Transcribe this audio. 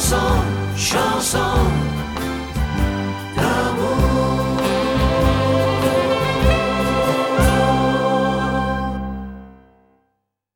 chanson, chanson.